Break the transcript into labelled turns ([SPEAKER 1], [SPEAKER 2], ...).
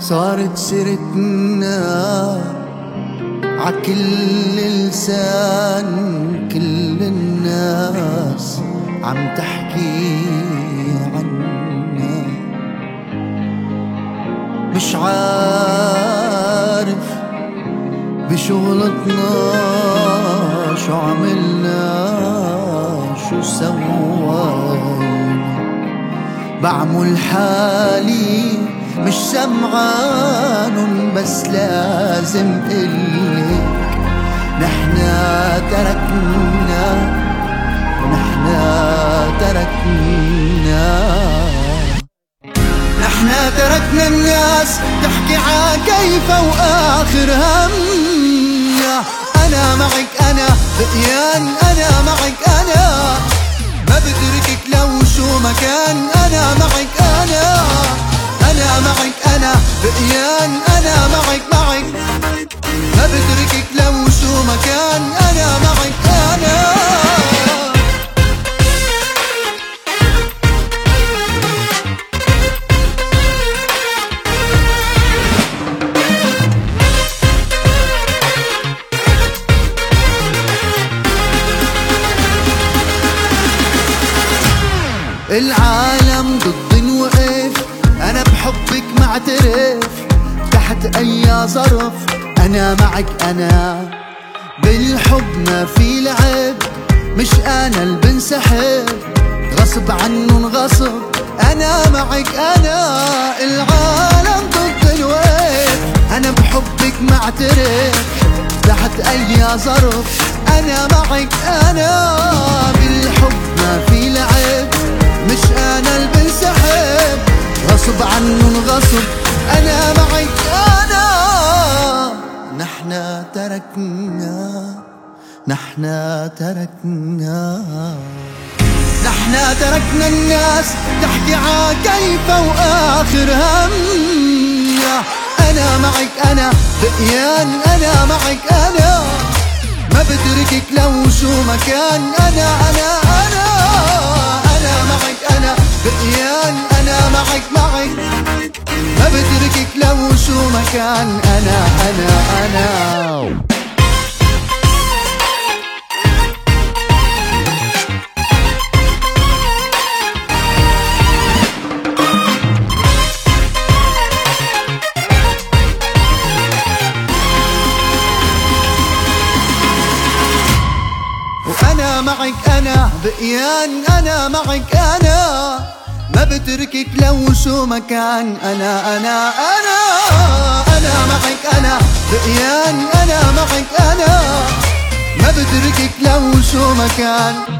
[SPEAKER 1] صارت سيرتنا عكل لسان كل الناس عم تحكي عنا مش عارف بشغلتنا شو عملنا شو سوينا. بعمل حالي مش سمعان بس لازم قلك نحنا تركنا نحنا تركنا. نحنا تركنا الناس تحكي ع كيف وآخر همنا. أنا معك أنا بقيان أنا معك أنا. ما بتركك لو شو مكان أنا معك أنا. معك أنا بقيان أنا معك معك. ما بتركك لو شو مكان أنا معك أنا. العالم ظرف أنا معك أنا. بالحب ما في لعب مش أنا اللي بنسحب. غصب عنه غصب أنا معك أنا. العالم ضد الوقف أنا بحبك معترف تحت أي ظرف أنا معك أنا. بالحب ما في لعب مش أنا اللي بنسحب. غصب عنه غصب تركنا نحنا تركنا. نحنا تركنا الناس تحكي ع كيف وآخر همنا أنا معك أنا بقيان أنا معك أنا. ما بتركك لو شو مكان أنا أنا أنا. أنا معك أنا بقيان أنا معك معك. ما بتركك لو شو مكان أنا أنا أنا. وأنا معك أنا بقيان أنا معك أنا. ما بتركك لو شو مكان أنا أنا أنا. أنا معك أنا. بقيان أنا معك أنا. ما بتركك لو شو مكان.